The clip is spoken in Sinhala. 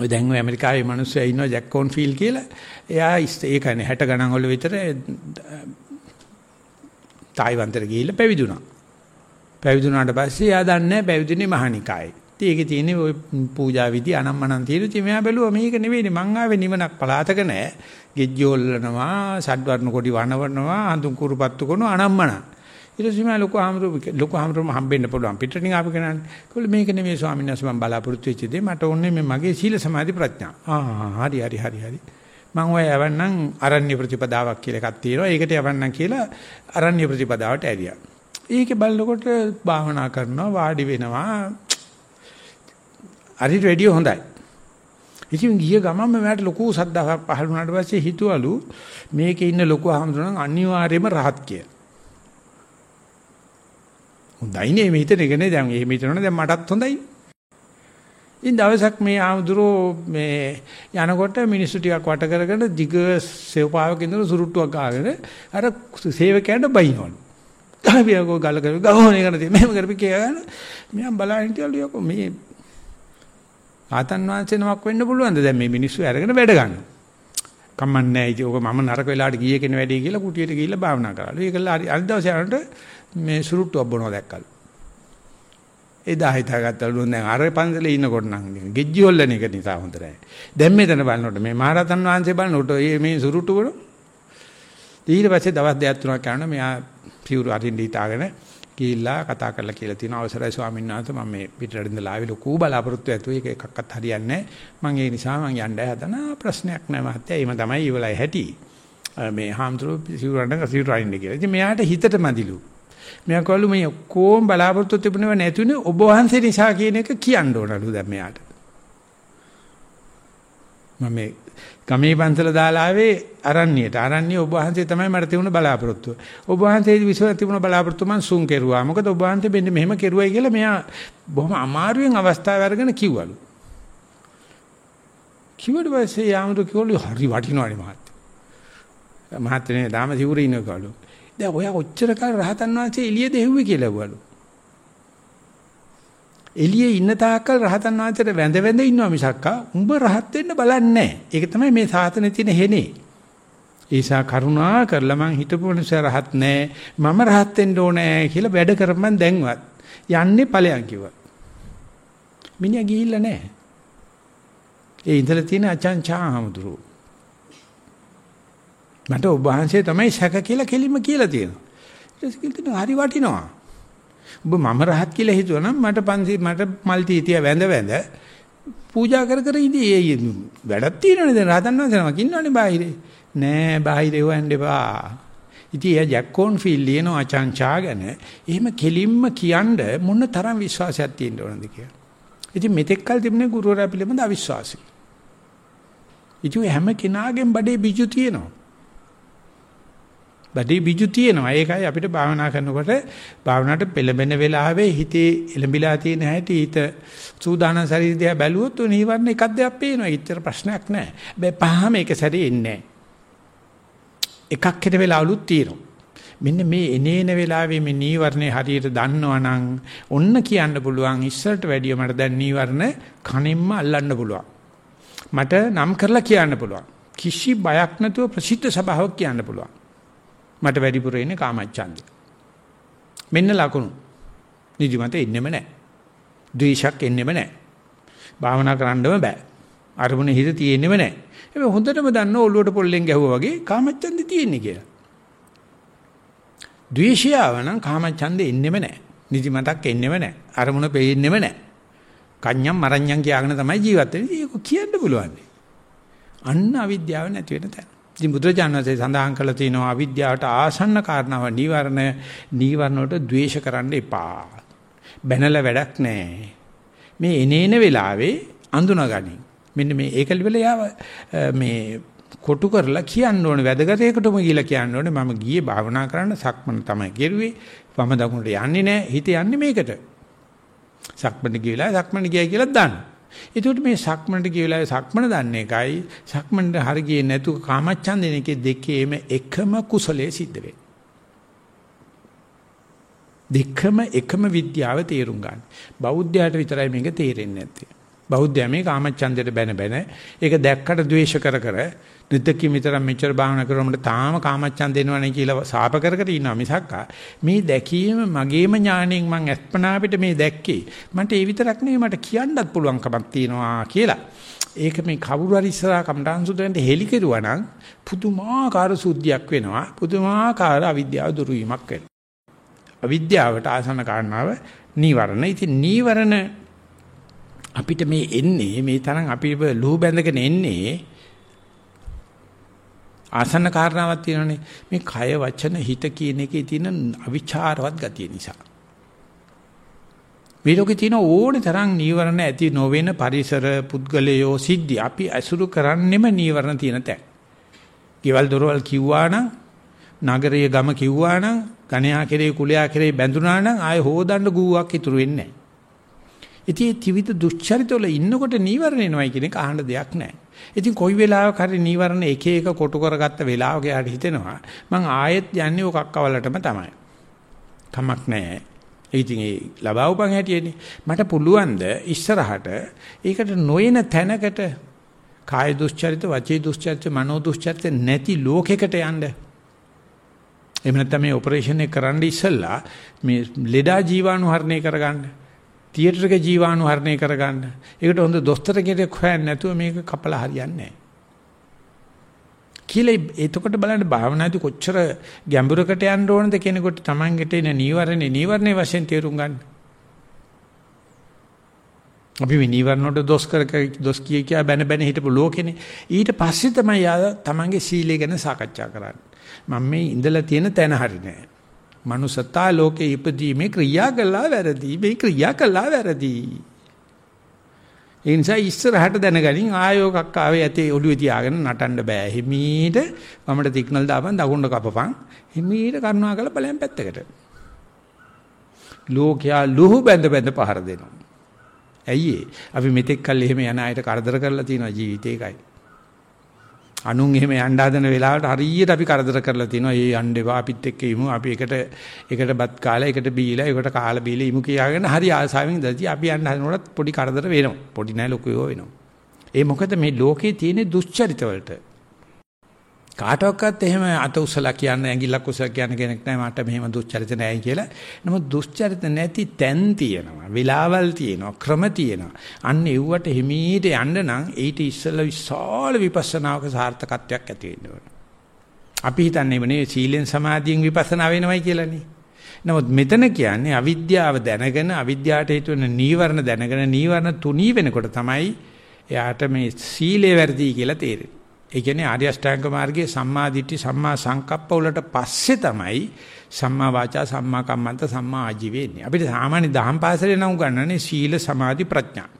ඔය දැන් ඔය ඇමරිකාවේ මිනිස්සු ඉන්නවා ජැක් කොන්ෆීල් කියලා. එයා ඒ කියන්නේ 60 ගණන් වල විතර තායිවන්තර ගිහිල්ලා පැවිදුණා. පැවිදුණාට පස්සේ එයා දන්නේ පැවිදුනේ මහානිකායේ. ඉතින් ඒකේ තියෙන්නේ ওই පූජා විදි අනම්මනම් තියෙන ඉතින් මෙයා බැලුවා මේක නෙවෙයිනේ මං ආවේ නිවනක් පලාතක නෑ. ගෙජ්ජෝල්ලනවා, සඩ්වර්ණ කොටි වනවනවා, අඳුන් කුරුපත්තු කරනවා අනම්මනම්. ඊට පස්සේ මම ලොකු ආමරු ලොකු ආමරුම හම්බෙන්න පුළුවන් පිටරටින් ආපු කෙනානේ. කොහොල මේක නෙවෙයි ස්වාමීන් වහන්සේ මම බලාපොරොත්තු වෙච්ච දේ මට ඕනේ මේ මගේ සීල සමාධි ප්‍රඥා. ආ හරි හරි හරි හරි. මම ඔය යවන්නම් අරණ්‍ය ප්‍රතිපදාවක් කියලා එකක් තියෙනවා. ඒකට යවන්නම් කියලා අරණ්‍ය ප්‍රතිපදාවට ඇරියා. ඒකේ බලනකොට භාවනා කරනවා වාඩි වෙනවා. හරිට වැඩිය හොඳයි. ඉතින් ගිය ගමන්ම මට ලොකු සද්දාවක් පහළ වුණාට පස්සේ හිතුවලු මේකේ ඉන්න ලොකු ආමතුණන් අනිවාර්යයෙන්ම රහත් කියලා. හොඳයිනේ මේ හිතන එකනේ දැන් එහෙම හිතනවනේ දැන් මටත් හොඳයි. ඉතින් දවසක් මේ ආමුදුරෝ මේ යනකොට මිනිස්සු ටිකක් වට කරගෙන දිග සේවපාවක ඉඳලා සුරුට්ටුවක් ගාගෙන අර සේවකයන්ට බයිනවලු. ගාවියකෝ ගල කර ගහෝනේ කරන දේ මෙහෙම කරපි කියලා මම බලන් හිටියලු යකෝ මේ ආතන් වංශේ නමක් වෙන්න පුළුවන්ද දැන් මේ මිනිස්සු අරගෙන වැඩ ගන්න. කම්මන්නේ ඉතින් ඔක මම නරක වෙලාවට ගියේ කෙන වැඩේ කියලා කුටියට ගිහිල්ලා භාවනා කරාලු. ඒකලා හරි අනිත් දවසේ යනකොට මේ සුරුට්ටුවක් බොනවා දැක්කලු. එදා හිතාගත්තලු දැන් අර පන්සලේ ඉන්නකොට නම් ගෙජ්ජි හොල්ලන එක නිසා හොඳ නැහැ. දැන් මෙතන බලනකොට මේ මහරතන් වහන්සේ බලනකොට මේ සුරුට්ටු වල ඊට පස්සේ දවස් දෙකක් තුනක් යනවා මෙයා පියුරු අරින්න හිතාගෙන ගිහිල්ලා කතා කරලා කියලා තියෙනවා අවසරයි ස්වාමීන් වහන්සේ මම මේ පිටරටින් ඉඳලා ආවේ ලොකු බලාපොරොත්තු ඇතුව ඒක එකක්වත් හරියන්නේ නැහැ. මම ඒ නිසා මම යන්නයි හදන ප්‍රශ්නයක් නැහැ මහත්තයා. එහෙම තමයි ඉවලයි හැටි. මේ හාමුදුරුවෝ සිවුරන්න සිවුරු අරින්න කියලා. ඉතින් මෙයාට හිතට මදිලු. මෙයා කවලු මේ ඔක්කොම බලාපොරොත්තු තිබුණේව නැතුනේ ඔබ වහන්සේ නිසා කියන එක කියන්න ඕනලු දැන් මෙයාට. මම මේ ගමේ පන්සල දාලා ආවේ අරණ්‍යයට. අරණ්‍ය ඔබ වහන්සේ තමයි මට තිබුණ බලාපොරොත්තුව. ඔබ වහන්සේ විශ්ව තිබුණ බලාපොරොත්තුව මං සුන් කෙරුවා. මොකද ඔබ වහන්සේ මෙන්න මෙහෙම කෙරුවයි කියලා මෙයා බොහොම අමාරුවෙන් අවස්ථාව අරගෙන කිව්වලු. කිව්වට පස්සේ යාමතු කිව්වලු හරි වටිනවනේ මහත්තයා. මහත්තයනේ දාම සිවුරේ ඉන්නකලු. දැන් ඔයා ඔච්චර කාල රහතන් වහන්සේ එළියද එහුවේ කියලා වළු. එළියේ ඉන්න තාක්කල් රහතන් වහන්සේට වැඳ වැඳ ඉන්නවා මිසක්කා උඹ රහත් වෙන්න බලන්නේ නැහැ. ඒක තමයි මේ සාසනේ තියෙන හේනේ. ඒසා කරුණා කරලා මං හිතපු නිසා රහත් නැහැ. මම රහත් වෙන්න ඕනේ කියලා වැඩ කරපන් දැන්වත්. යන්නේ ඵලයන් කිව්වා. මිනිහා ගිහිල්ලා නැහැ. ඒ ඉඳලා තියෙන අචංචා හමුදුරු. මට ඔබ වහන්සේ තමයි සැක කියලා කෙලින්ම කියලා තියෙනවා. ඊට පස්සේ හරි වටිනවා. ඔබ මම රහත් කියලා හිතුවනම් මට පන්සි මට මල් තීතිය වැඳ වැඳ පූජා කර කර ඉදී වැඩක් තියෙනවනේ දැන් රහතන් වහන්සේ නමක් ඉන්නවනේ බාහිරේ. නෑ බාහිරේ හොයන්න එපා. ඉතින් එයා ජැක්කොන් ෆීල් ලියන අචංචාගෙන එහෙම කෙලින්ම කියන්න මොන තරම් විශ්වාසයක් තියෙන්න ඕනද කියලා. ඉතින් මෙතෙක් කල් තිබුණේ ගුරුවරයා පිළිබඳ අවිශ්වාසය. ඉතින් හැම කෙනාගෙන් බඩේ බිජු තියෙනවා. බඩේ බිජු තියෙනවා. ඒකයි අපිට භාවනා කරනකොට භාවනාවට පෙළඹෙන වෙලාවේ හිතේ එළඹිලා තියෙන හැටි හිත සූදානම් ශරීරය දිහා බැලුවොත් උ නීවරණ එකක් දෙයක් පේනවා. ඊතර ප්‍රශ්නයක් නැහැ. හැබැයි පහම එක සැරේ එන්නේ එකක් හිට වෙලාවලුත් තියෙනවා. මෙන්න මේ එනේන වෙලාවේ මේ නීවරණේ හරියට දන්නවනම් ඔන්න කියන්න පුළුවන් ඉස්සරට වැඩිය මට දැන් නීවරණ කනින්ම අල්ලන්න පුළුවන්. මට නම් කරලා කියන්න පුළුවන්. කිසි බයක් නැතුව ප්‍රසිද්ධ සභාවක් කියන්න පුළුවන්. මට වැඩිපුර ඉන්නේ කාමච්ඡන්දය. මෙන්න ලකුණු. නිදිමත එන්නෙම නැහැ. ද්වේෂයක් එන්නෙම නැහැ. භාවනා කරන්නම බෑ. අරමුණේ හිත තියෙන්නෙම නැහැ. හැබැයි හොඳටම දන්න ඔළුවට පොල්ලෙන් ගැහුවා වගේ කාමච්ඡන්දේ තියෙන්නේ කියලා. ද්වේෂය ආවනම් කාමච්ඡන්දේ එන්නෙම නැහැ. නිදිමතක් එන්නෙම නැහැ. අරමුණ පෙයෙන්නෙම නැහැ. කන්‍යම් මරණ්‍යම් කියාගෙන තමයි ජීවත් වෙන්නේ. ඒක කියන්න පුළුවන්. අන්න අවිද්‍යාව නැති වෙන තැන. ඉතින් බුදුරජාණන්සේ සඳහන් කළා තියෙනවා අවිද්‍යාවට ආසන්න කාරණාව නීවරණ නීවරණ වලට ද්වේෂ කරන්න එපා. බැනලා වැඩක් නැහැ. මේ එනේන වෙලාවේ අඳුනගනි. මෙන්න මේ ඒකල වෙල යාව මේ කොටු කරලා කියන්න ඕනේ වැදගත් එකටම ගිහිලා කියන්න ඕනේ මම ගියේ භාවනා කරන්න සක්මන තමයි කෙරුවේ වම දකුණට යන්නේ නැහැ හිත යන්නේ මේකට සක්මන ගිහලා සක්මන ගියයි කියලා දාන්න ඒකට මේ සක්මනට ගිය වෙලාවේ සක්මන දන්නේ එකයි සක්මනට හරි ගියේ නැතු කාමච්ඡන්දන එකේ දෙකේම එකම කුසලයේ සිද්ධ වෙන්නේ. දෙකම එකම විද්‍යාව තේරුම් ගන්න. බෞද්ධයාට විතරයි මේක තේරෙන්නේ නැත්තේ. බෞද්ධයා මේ කාමච්ඡන්දයට බැන බැන. ඒක දැක්කට ද්වේෂ කර කර නිද්දකි මිතරම් මෙච්චර භාවනා කරනකොට තාම කාමච්ඡන්ද එනවනේ කියලා සාප කර කර ඉන්නවා මිසක් මේ දැකීම මගේම ඥාණයෙන් මං අස්පනා පිට මේ දැක්කේ. මන්ට ඒ විතරක් නෙවෙයි මට කියන්නත් පුළුවන්කමක් තියෙනවා කියලා. ඒක මේ කවුරු හරි ඉස්සරහා කම්ඩාන් සුදෙන්ට හෙලි කෙරුවා නම් පුදුමාකාර සුද්ධියක් වෙනවා. පුදුමාකාර අවිද්‍යාව දුරු වීමක් වෙනවා. අවිද්‍යාවට ආසන කාරණාව නීවරණ. ඉතින් නීවරණ අපිට මේ එන්නේ මේ තරම් අපි ලුහු බැඳගෙන එන්නේ ආසන්න කාරණාවක් තියෙනනේ මේ කය වචන හිත කියන එකේ තියෙන අවිචාරවත් ගතිය නිසා මේ ලෝකේ තියෙන ඕනේ තරම් නීවරණ ඇති නොවන පරිසර පුද්ගලයෝ සිද්ධි අපි අසුරු කරන්නෙම නීවරණ තියෙන තැන්. ගෙවල් දොරවල් කිව්වා නම් නගරයේ ගම කිව්වා නම් ගණයා කෙරේ කුලයා කෙරේ බැඳුනා නම් ආයේ හොදන්න ගුවක් ඉතුරු වෙන්නේ නැහැ. ඉතින් ත්‍විවිධ දුස්චරිතවල ඉන්නකොට නීවරණ එනවයි කියන එක අහන්න දෙයක් නැහැ. ඉතින් කොයි වෙලාවක හරි නීවරණ එක එක කොටු කරගත්ත වෙලාවක යාට හිතෙනවා මං ආයෙත් යන්නේ ඔය කක්කවලටම තමයි. කමක් නැහැ. ඉතින් ඒ ලබාවපන් හැටියනේ. මට පුළුවන් ද ඉස්සරහට ඒකට නොයන තැනකට කාය දුස්චරිත, වචී දුස්චරිත, මනෝ දුස්චරිත නැති ලෝකයකට යන්න. එහෙම නැත්නම් මේ ඔපරේෂන් එක කරන්න ඉස්සෙල්ලා මේ ලෙඩා ජීවාණු හරණය කරගන්න. තියටර් එක ජීවාණු හරණය කරගන්න. ඒකට හොඳ දොස්තර කෙනෙක් හොයන්න නැතුව මේක කපලා හරියන්නේ නැහැ. කියලා එතකොට බලන්න භාවනාදී කොච්චර ගැඹුරකට යන්න ඕනද කෙනෙකුට Tamanගෙට එන නීවරණේ නීවරණේ වශයෙන් තේරුම් ගන්න. අපි මේ නීවරණ වලට දොස් කර දොස් කිය කියා බැන බැන හිටපු ලෝකෙනේ. ඊට පස්සේ තමයි ආ Tamanගේ සීලය ගැන සාකච්ඡා කරන්නේ. මම මේ ඉඳලා තියෙන තැන හරිනේ. මනුසතා ලෝකේ ඉපදීමේ ක්‍රියා කළා වැරදි. මේ ක්‍රියා කළා වැරදි. ඒ නිසා ඉස්සරහට දැනගනින් ආයෝකක් ආවේ ඇතේ ඔළුවේ තියාගෙන නටන්න බෑ. හිමීට වමට සිග්නල් දාපන් දකුණට කපපන්. හිමීට කරුණා කරලා බලයන් පැත්තකට. ලෝකයා ලුහු බැඳ බැඳ පහර දෙනවා. ඇයි අපි මෙතෙක් කල් එහෙම යන අයට කරදර කරලා තියෙනවා ජීවිතේ එකයි. අනුන් එහෙම යන්න හදන වෙලාවට හරියට අපි කරදර කරලා තිනවා. ඒ යන්න එපා අපිත් එක්ක ඉමු. අපි එකට එකට බත් කාලා එකට බීලා එකට කාලා බීලා ඉමු කියාගෙන හරි ආසාවෙන් ඉඳලා අපි යන්න හදනකොට පොඩි කරදර වෙනවා. පොඩි නෑ ලොකු ඒවා වෙනවා. ඒ මොකද මේ ලෝකේ තියෙන දුෂ්චරිත වලට කාටවත් එහෙම අත උසලා කියන්න ඇඟිල්ලක් උසලා කියන්න කෙනෙක් නැහැ මට මෙහෙම දුස්චරිත නැහැ කියලා. නමුත් දුස්චරිත නැති තැන් තියෙනවා. වෙලාවල් තියෙනවා. ක්‍රම තියෙනවා. අන්න එව්වට හිමීට යන්න නම් ඊට ඉස්සෙල්ලා විශාල විපස්සනාවක සාර්ථකත්වයක් ඇති වෙන්න ඕන. අපි හිතන්නේ මේ සීලෙන් සමාධියෙන් විපස්සනා වෙනවයි කියලානේ. නමුත් මෙතන කියන්නේ අවිද්‍යාව දැනගෙන අවිද්‍යාවට හේතු වෙන නීවරණ දැනගෙන නීවරණ තුනී වෙනකොට තමයි එයාට මේ සීලේ වැරදි කියලා තේරෙන්නේ. ඒ කියන්නේ ආර්ය අෂ්ටාංග මාර්ගයේ සම්මා දිට්ඨි සම්මා සංකප්ප වලට පස්සේ තමයි සම්මා වාචා සම්මා කම්මන්ත සම්මා ආජීවය එන්නේ. අපිට සාමාන්‍ය දහම් පාසලේ නම් උගන්වන්නේ සීල සමාධි ප්‍රඥා.